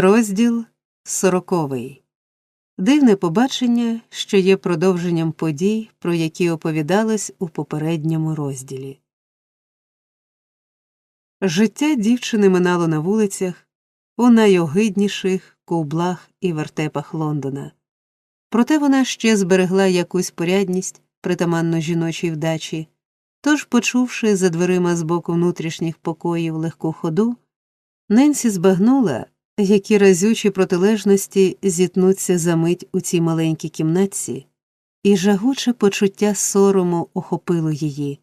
Розділ сороковий. Дивне побачення, що є продовженням подій, про які оповідалось у попередньому розділі. Життя дівчини минало на вулицях, у найогидніших ковблах і вертепах Лондона. Проте вона ще зберегла якусь порядність, притаманно жіночій вдачі, тож, почувши за дверима з боку внутрішніх покоїв легку ходу, Ненсі збагнула, які разючі протилежності зітнуться за мить у цій маленькій кімнатці, і жагуче почуття сорому охопило її.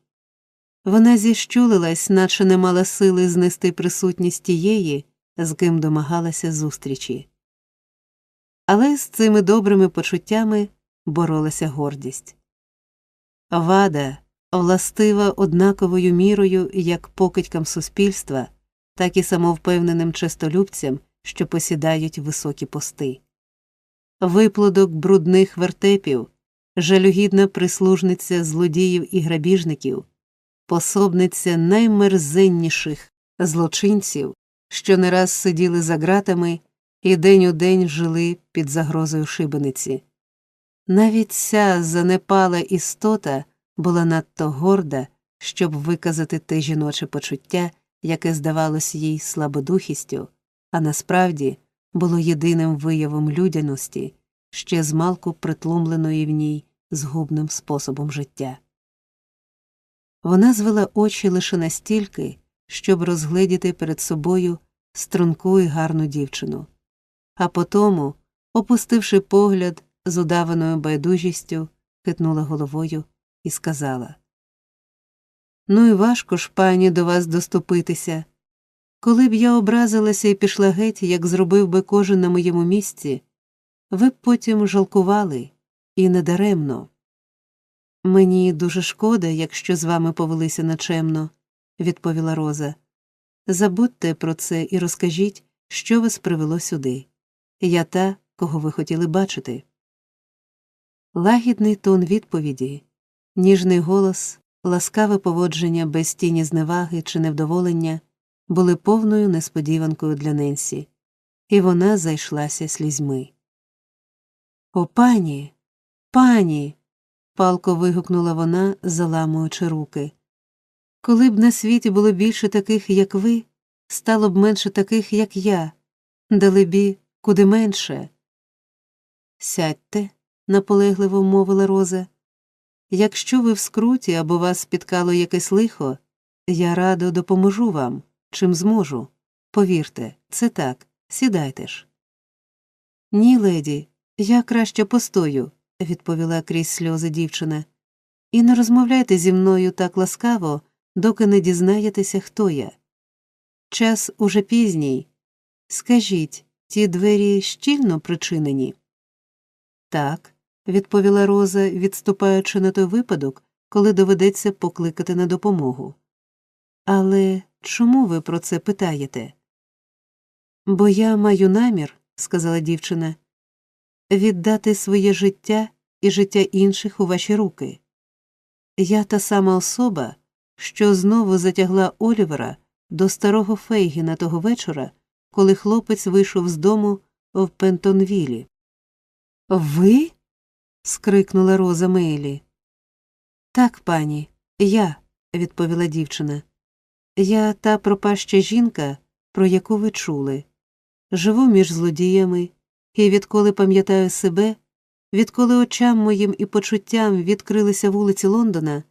Вона зіщулилась, наче не мала сили знести присутність тієї, з ким домагалася зустрічі. Але з цими добрими почуттями боролася гордість. Вада, властива однаковою мірою як покидькам суспільства, так і самовпевненим честолюбцям, що посідають високі пости. Виплодок брудних вертепів, жалюгідна прислужниця злодіїв і грабіжників, пособниця наймерзенніших злочинців, що не раз сиділи за ґратами і день у день жили під загрозою шибениці. Навіть ця занепала істота була надто горда, щоб виказати те жіноче почуття, яке здавалось їй слабодухістю, а насправді було єдиним виявом людяності, ще змалку притлумленої в ній згубним способом життя. Вона звела очі лише настільки, щоб розгледіти перед собою струнку і гарну дівчину, а потому, опустивши погляд з удаваною байдужістю, хитнула головою і сказала Ну і важко ж, пані, до вас доступитися. Коли б я образилася і пішла геть, як зробив би кожен на моєму місці, ви б потім жалкували, і недаремно. Мені дуже шкода, якщо з вами повелися начемно, відповіла Роза. Забудьте про це і розкажіть, що вас привело сюди. Я та, кого ви хотіли бачити. Лагідний тон відповіді, ніжний голос, ласкаве поводження без тіні зневаги чи невдоволення були повною несподіванкою для Ненсі, і вона зайшлася слізьми. О, пані, пані. палко вигукнула вона, заламуючи руки. Коли б на світі було більше таких, як ви, стало б менше таких, як я, далебі, куди менше. Сядьте, наполегливо мовила Роза. Якщо ви в скруті або вас спіткало якесь лихо, я радо допоможу вам, чим зможу. Повірте, це так, сідайте ж. Ні, леді, я краще постою, відповіла крізь сльози дівчина, і не розмовляйте зі мною так ласкаво, доки не дізнаєтеся, хто я. Час уже пізній. Скажіть, ті двері щільно причинені? Так, відповіла Роза, відступаючи на той випадок, коли доведеться покликати на допомогу. Але чому ви про це питаєте? Бо я маю намір, сказала дівчина, віддати своє життя і життя інших у ваші руки. Я та сама особа, що знову затягла Олівера до старого Фейгіна того вечора, коли хлопець вийшов з дому в Пентонвілі. Ви? скрикнула Роза Мейлі. Так, пані, я, відповіла дівчина. Я та пропаща жінка, про яку ви чули. Живу між злодіями, і відколи пам'ятаю себе, відколи очам моїм і почуттям відкрилися вулиці Лондона,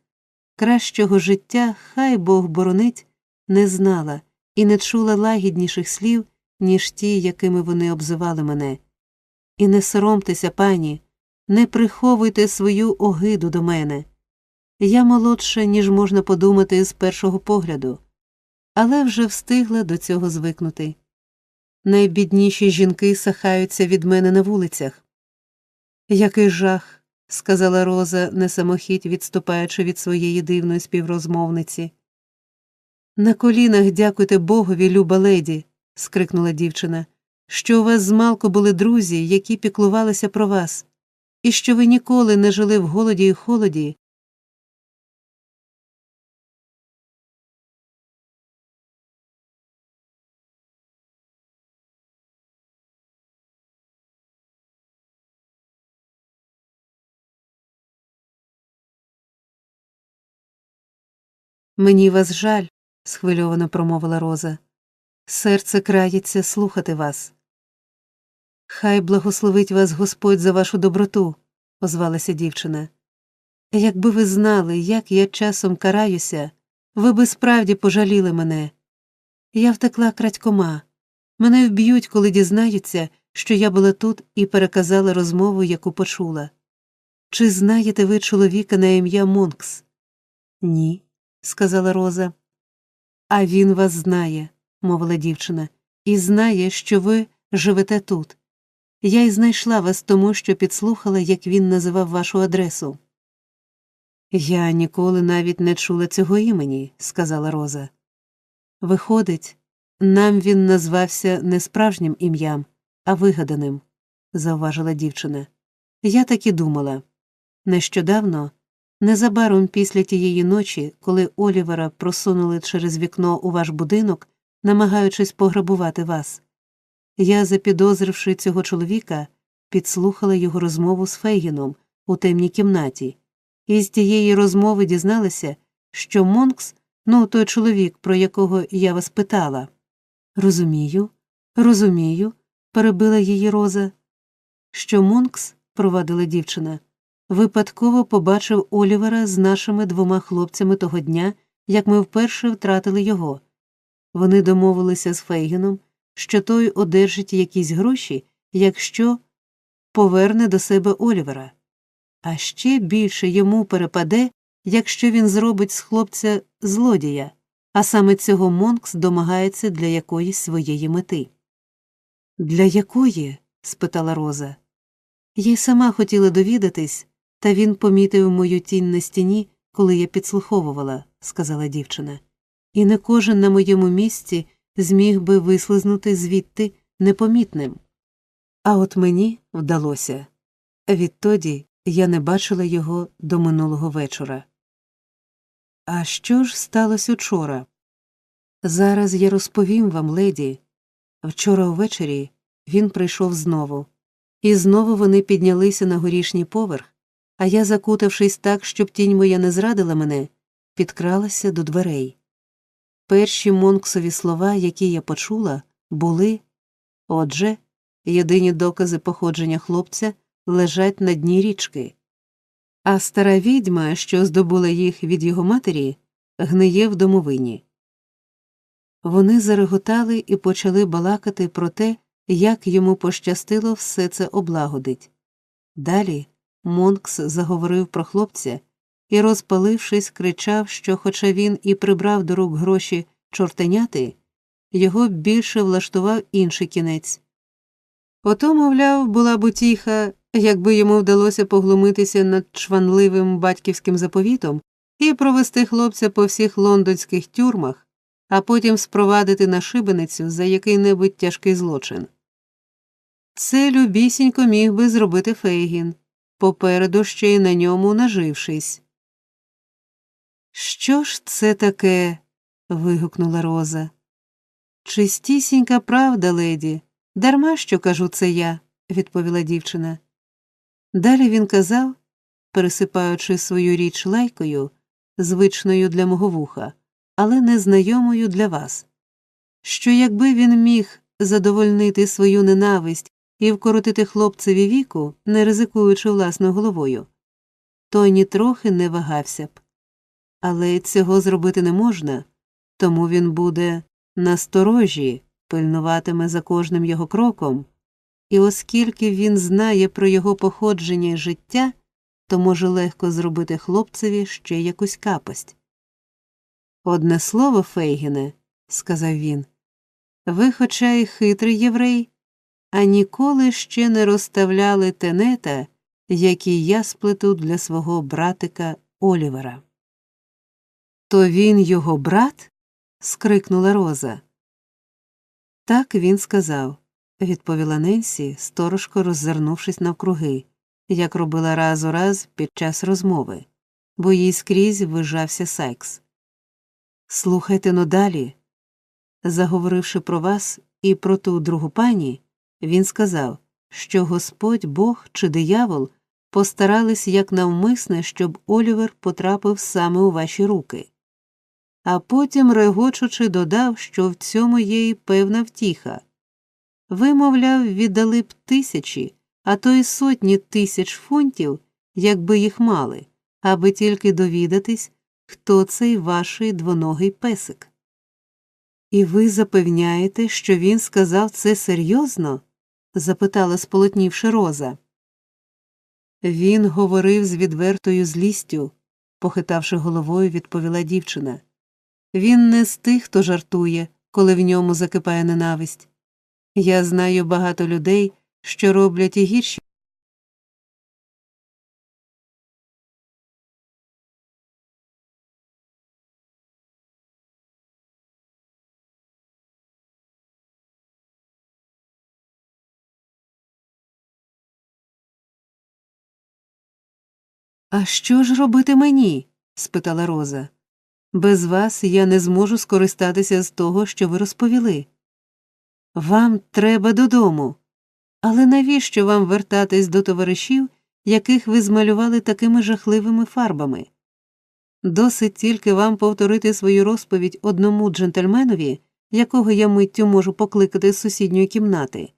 кращого життя, хай Бог боронить, не знала і не чула лагідніших слів, ніж ті, якими вони обзивали мене. І не соромтеся, пані, не приховуйте свою огиду до мене. Я молодша, ніж можна подумати з першого погляду, але вже встигла до цього звикнути. Найбідніші жінки сахаються від мене на вулицях. Який жах, сказала Роза, несамохідь відступаючи від своєї дивної співрозмовниці. На колінах дякуйте Богові, люба леді, скрикнула дівчина, що у вас змалку були друзі, які піклувалися про вас, і що ви ніколи не жили в голоді і холоді, Мені вас жаль, схвильовано промовила Роза. Серце крається слухати вас. Хай благословить вас Господь за вашу доброту, озвалася дівчина. Якби ви знали, як я часом караюся, ви би справді пожаліли мене. Я втекла крадькома. Мене вб'ють, коли дізнаються, що я була тут і переказала розмову, яку почула. Чи знаєте ви чоловіка на ім'я Монкс? Ні, сказала Роза. А він вас знає, мовила дівчина, і знає, що ви живете тут. Я й знайшла вас тому, що підслухала, як він називав вашу адресу. Я ніколи навіть не чула цього імені, сказала Роза. Виходить, нам він назвався не справжнім ім'ям, а вигаданим, зауважила дівчина. Я так і думала. Нещодавно, незабаром після тієї ночі, коли Олівера просунули через вікно у ваш будинок, намагаючись пограбувати вас, я, запідозривши цього чоловіка, підслухала його розмову з Фейгіном у темній кімнаті, і з тієї розмови дізналася, що Монкс, ну той чоловік, про якого я вас питала. Розумію, розумію, перебила її Роза. Що Монкс, провадила дівчина, випадково побачив Олівера з нашими двома хлопцями того дня, як ми вперше втратили його. Вони домовилися з Фейгеном, що той одержить якісь гроші, якщо поверне до себе Олівера. А ще більше йому перепаде, якщо він зробить з хлопця злодія, а саме цього Монкс домагається для якоїсь своєї мети. Для якої? спитала Роза. Я й сама хотіла довідатись, та він помітив мою тінь на стіні, коли я підслуховувала, сказала дівчина, і не кожен на моєму місці зміг би вислизнути звідти непомітним. А от мені вдалося. Відтоді я не бачила його до минулого вечора. А що ж сталося вчора? Зараз я розповім вам, леді. Вчора ввечері він прийшов знову, і знову вони піднялися на горішній поверх, а я, закутавшись так, щоб тінь моя не зрадила мене, підкралася до дверей. Перші Монксові слова, які я почула, були отже, єдині докази походження хлопця лежать на дні річки, а стара відьма, що здобула їх від його матері, гниє в домовині. Вони зареготали і почали балакати про те, як йому пощастило все це облагодить. Далі Монкс заговорив про хлопця і, розпалившись, кричав, що, хоча він і прибрав до рук гроші чортеняти, його більше влаштував інший кінець. Ото, мовляв, була б утіха, якби йому вдалося поглумитися над чванливим батьківським заповітом і провести хлопця по всіх лондонських тюрмах, а потім спровадити на шибеницю за який небудь тяжкий злочин. Це любісінько міг би зробити Фейгін, попереду ще й на ньому нажившись. Що ж це таке? вигукнула Роза. Чистісінька правда, леді, дарма що кажу це я, відповіла дівчина. Далі він казав, пересипаючи свою річ лайкою, звичною для мого вуха, але незнайомою для вас, що якби він міг задовольнити свою ненависть і вкоротити хлопцеві віку, не ризикуючи власною головою, то нітрохи не вагався б. Але цього зробити не можна, тому він буде насторожі, пильнуватиме за кожним його кроком, і оскільки він знає про його походження і життя, то може легко зробити хлопцеві ще якусь капость. Одне слово, Фейгіне, сказав він, ви, хоча й хитрий єврей, а ніколи ще не розставляли тенета, які я сплету для свого братика Олівера. То він його брат? скрикнула Роза. Так він сказав, відповіла Ненсі, сторожко роззирнувшись навкруги, як робила раз у раз під час розмови, бо їй скрізь вижався Сайкс. Слухайте но далі. Заговоривши про вас і про ту другу пані, він сказав, що Господь Бог чи диявол постарались як навмисне, щоб Олівер потрапив саме у ваші руки. а потім, регочучи, додав, що в цьому є й певна втіха. Ви, мовляв, віддали б тисячі, а то й сотні тисяч фунтів, якби їх мали, аби тільки довідатись, хто цей ваший двоногий песик. І ви запевняєте, що він сказав це серйозно? Запитала сполотнівши роза. Він говорив з відвертою злістю, похитавши головою, відповіла дівчина. Він не з тих, хто жартує, коли в ньому закипає ненависть. Я знаю багато людей, що роблять і гірші. А що ж робити мені? спитала Роза. Без вас я не зможу скористатися з того, що ви розповіли. Вам треба додому. Але навіщо вам вертатись до товаришів, яких ви змалювали такими жахливими фарбами? Досить тільки вам повторити свою розповідь одному джентльменові, якого я миттю можу покликати з сусідньої кімнати.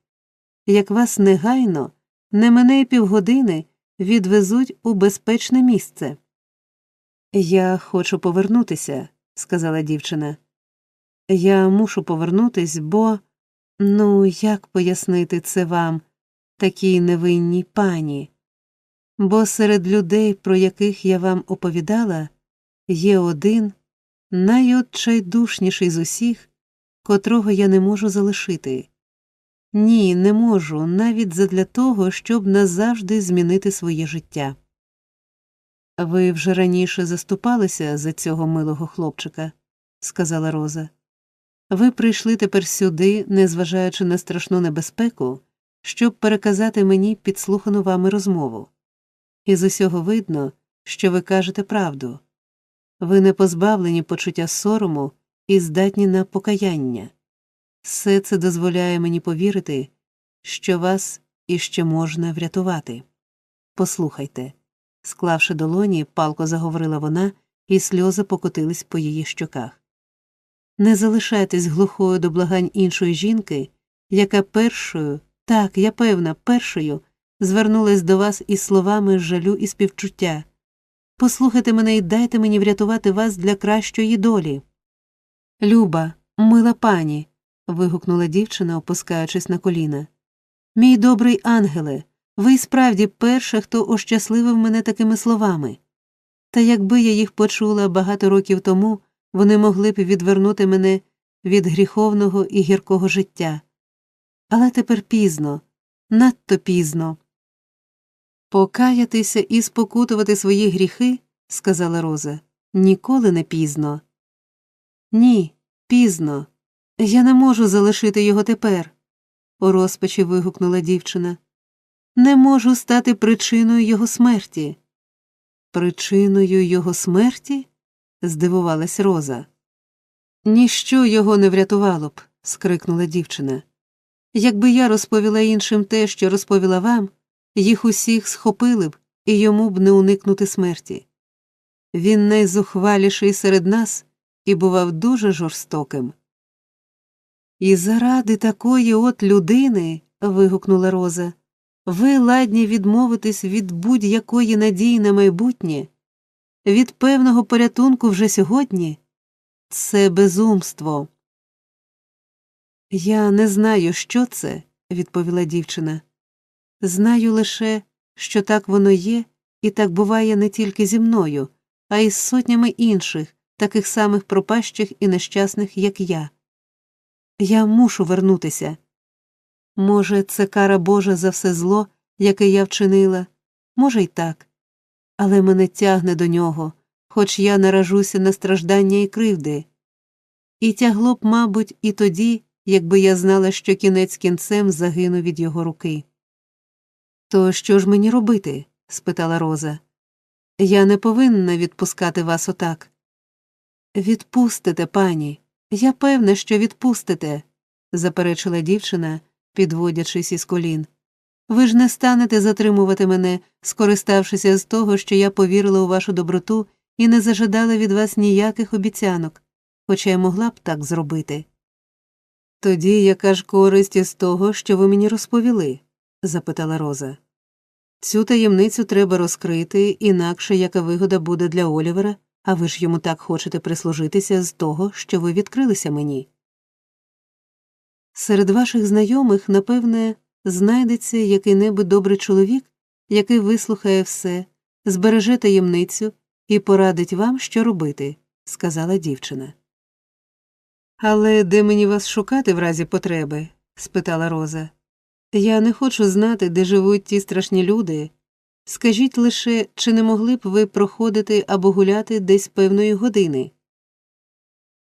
Як вас негайно, не мене півгодини відвезуть у безпечне місце. Я хочу повернутися, сказала дівчина. Я мушу повернутись, бо. Ну, як пояснити це вам, такій невинній пані? Бо серед людей, про яких я вам оповідала, є один найотчайдушніший з усіх, котрого я не можу залишити. Ні, не можу, навіть задля того, щоб назавжди змінити своє життя. Ви вже раніше заступалися за цього милого хлопчика, сказала Роза. Ви прийшли тепер сюди, незважаючи на страшну небезпеку, щоб переказати мені підслухану вами розмову. Із усього видно, що ви кажете правду. Ви не позбавлені почуття сорому і здатні на покаяння. Все це дозволяє мені повірити, що вас іще можна врятувати. Послухайте. Склавши долоні, палко заговорила вона, і сльози покотились по її щоках. Не залишайтесь глухою до благань іншої жінки, яка першою, так, я певна, першою звернулась до вас із словами жалю і співчуття. Послухайте мене і дайте мені врятувати вас для кращої долі. Люба, мила пані. Вигукнула дівчина, опускаючись на коліна. Мій добрий ангеле, ви справді перша, хто ощасливив мене такими словами. Та якби я їх почула багато років тому, вони могли б відвернути мене від гріховного і гіркого життя. Але тепер пізно, надто пізно. Покаятися і спокутувати свої гріхи, сказала Роза, ніколи не пізно. Ні, пізно. Я не можу залишити його тепер, у розпачі вигукнула дівчина. Не можу стати причиною його смерті. Причиною його смерті? здивувалась Роза. Ніщо його не врятувало б, скрикнула дівчина. Якби я розповіла іншим те, що розповіла вам, їх усіх схопили б і йому б не уникнути смерті. Він найзухваліший серед нас і бував дуже жорстоким. І заради такої от людини. вигукнула Роза, ви ладні відмовитись від будь-якої надії на майбутнє, від певного порятунку вже сьогодні це безумство. Я не знаю, що це, відповіла дівчина. Знаю лише, що так воно є, і так буває не тільки зі мною, а й з сотнями інших, таких самих пропащих і нещасних, як я. Я мушу вернутися. Може, це кара Божа за все зло, яке я вчинила, може, й так але мене тягне до нього, хоч я наражуся на страждання і кривди. І тягло б, мабуть, і тоді, якби я знала, що кінець кінцем загину від його руки. То що ж мені робити? спитала Роза. Я не повинна відпускати вас отак. Відпустите, пані. Я певна, що відпустите, заперечила дівчина, підводячись із колін. Ви ж не станете затримувати мене, скориставшися з того, що я повірила у вашу доброту і не зажадала від вас ніяких обіцянок. хоча й могла б так зробити. Тоді яка ж користь із того, що ви мені розповіли? запитала Роза. Цю таємницю треба розкрити, інакше яка вигода буде для Олівера, а ви ж йому так хочете прислужитися з того, що ви відкрилися мені. Серед ваших знайомих, напевне, знайдеться який небудь добрий чоловік, який вислухає все, збереже таємницю і порадить вам, що робити, сказала дівчина. Але де мені вас шукати в разі потреби? спитала Роза. Я не хочу знати, де живуть ті страшні люди. Скажіть лише, чи не могли б ви проходити або гуляти десь певної години?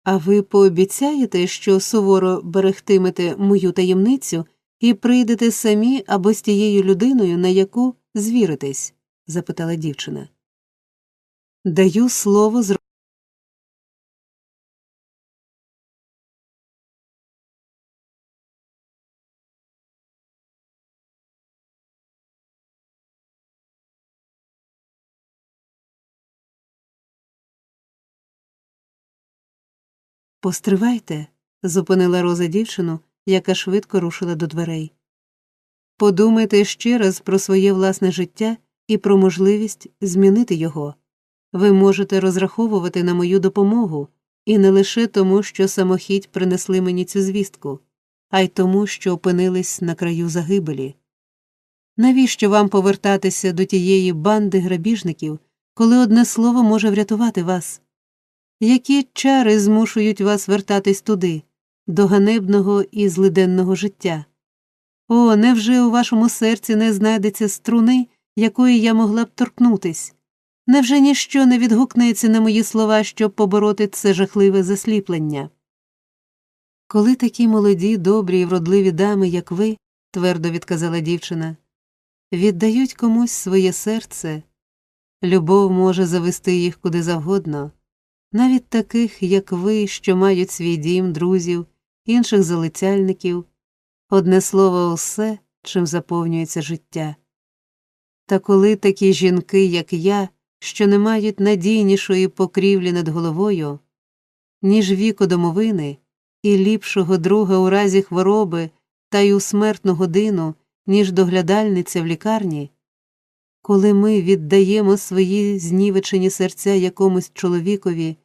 А ви пообіцяєте, що суворо берегтимете мою таємницю і прийдете самі або з тією людиною, на яку звіритесь? запитала дівчина. Даю слово Постривайте, зупинила Роза дівчину, яка швидко рушила до дверей. Подумайте ще раз про своє власне життя і про можливість змінити його. Ви можете розраховувати на мою допомогу, і не лише тому, що самохідь принесли мені цю звістку, а й тому, що опинились на краю загибелі. Навіщо вам повертатися до тієї банди грабіжників, коли одне слово може врятувати вас? Які чари змушують вас вертатись туди, до ганебного і злиденного життя? О, невже у вашому серці не знайдеться струни, якої я могла б торкнутись? Невже ніщо не відгукнеться на мої слова, щоб побороти це жахливе засліплення? Коли такі молоді, добрі і вродливі дами, як ви, твердо відказала дівчина, віддають комусь своє серце, любов може завести їх куди завгодно навіть таких, як ви, що мають свій дім, друзів, інших залицяльників, одне слово, усе, чим заповнюється життя. Та коли такі жінки, як я, що не мають надійнішої покрівлі над головою, ніж віку домовини, і ліпшого друга у разі хвороби та й у смертну годину, ніж доглядальниця в лікарні, коли ми віддаємо свої знівечені серця якомусь чоловікові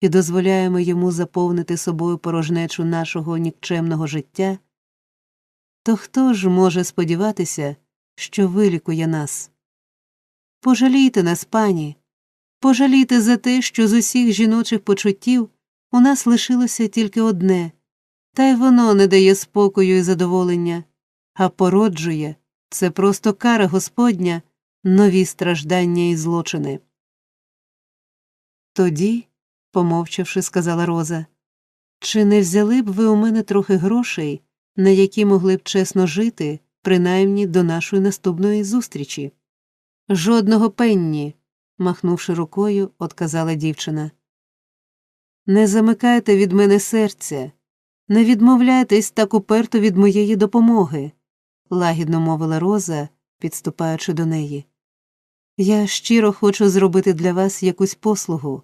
і дозволяємо йому заповнити собою порожнечу нашого нікчемного життя, то хто ж може сподіватися, що вилікує нас? Пожалійте нас, пані, пожалійте за те, що з усіх жіночих почуттів у нас лишилося тільки одне, та й воно не дає спокою і задоволення, а породжує це просто кара Господня, нові страждання і злочини. Тоді помовчавши, сказала Роза. Чи не взяли б ви у мене трохи грошей, на які могли б чесно жити, принаймні до нашої наступної зустрічі? Жодного пенні, махнувши рукою, отказала дівчина. Не замикайте від мене серця, не відмовляйтесь так уперто від моєї допомоги, лагідно мовила Роза, підступаючи до неї. Я щиро хочу зробити для вас якусь послугу.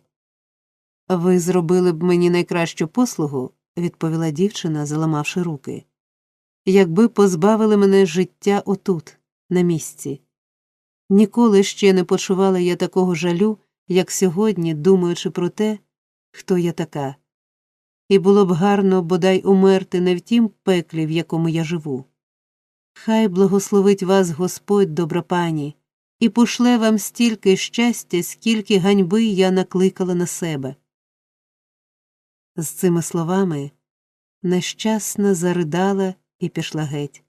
Ви зробили б мені найкращу послугу, відповіла дівчина, заламавши руки, якби позбавили мене життя отут, на місці. Ніколи ще не почувала я такого жалю, як сьогодні, думаючи про те, хто я така. І було б гарно бодай умерти не в тім пеклі, в якому я живу. Хай благословить вас Господь, добра пані, і пошле вам стільки щастя, скільки ганьби я накликала на себе. З цими словами нещасна заридала і пішла геть.